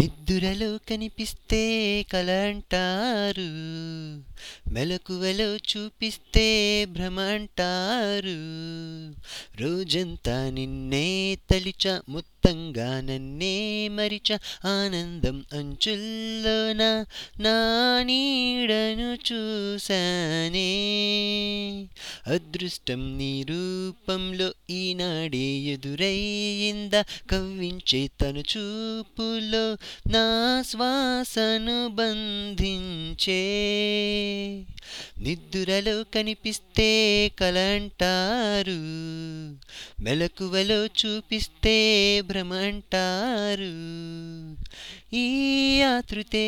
నిద్దురలో కనిపిస్తే కల అంటారు మెలకువలో చూపిస్తే భ్రమ అంటారు రోజంతా నిన్నే తలిచ మొత్తంగా నన్నే మరిచ ఆనందం అంచుల్లోన నా నీడను చూసానే అదృష్టం నీ రూపంలో ఈనాడే ఎదురయ్యిందా కవ్వించే తను చూపులో నా శ్వాసను బంధించే. నిద్దురలో కనిపిస్తే కలంటారు మెలకువలో చూపిస్తే భ్రమ అంటారు ఈ ఆతృతే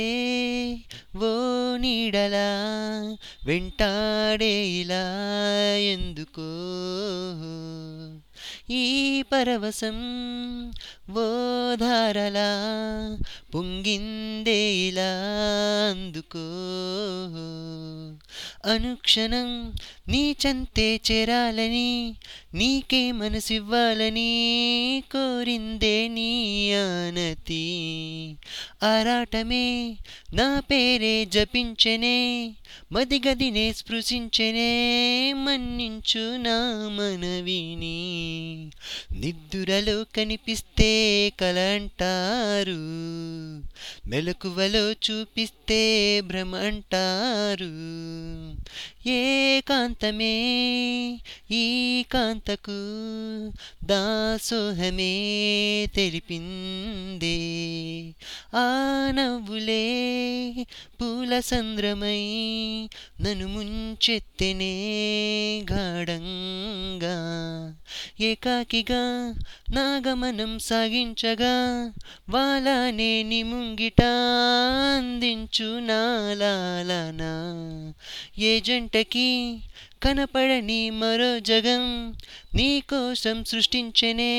ఓ నీడలా వెంటాడే ఇలా ఎందుకో? ఈ పరవశం ఓధారలా పొంగిందే ఇలా అందుకో. అనుక్షణం నీ చంతే చేరాలని నీకే మనసివ్వాలని కోరిందే నీ ఆనతి. ఆరాటమే నా పేరే జపించనే మదిగదినే స్పృశించనే మన్నించు నా మనవిని. నిద్దురలో కనిపిస్తే కల అంటారు మెలకువలో చూపిస్తే భ్రమ అంటారు ఏకాంతమే ఈ కాంతకు దాసోహమే తెలిపిందే. ఆ నవ్వులే పూల సంద్రమై నన్ను ముంచెత్తెనే గాఢంగా ఏకాకిగా నా గమనం సాగించగా వాలానే నీ ముంగిట అందించు నాలాలనా ఏ జంటకి కనపడని మరో జగం నీకోసం సృష్టించనే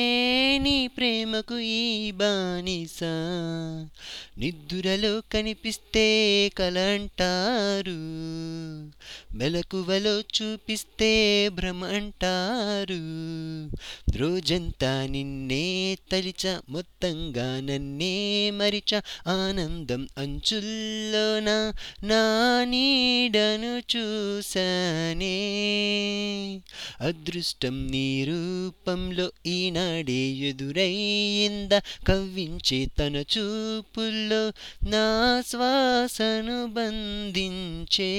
నీ ప్రేమకు ఈ బానిస. నిద్దురలో కనిపిస్తే కల అంటారు మెలకువలో చూపిస్తే భ్రమ అంటారు రోజంతా నిన్నే తలిచ మొత్తంగా నన్నే మరిచ. ఆనందం అంచుల్లోన నా నీడను చూశానే అదృష్టం నీ రూపంలో ఈనాడే ఎదురయ్యింద కవ్వించే తన చూపుల్లో నా శ్వాసను బంధించే.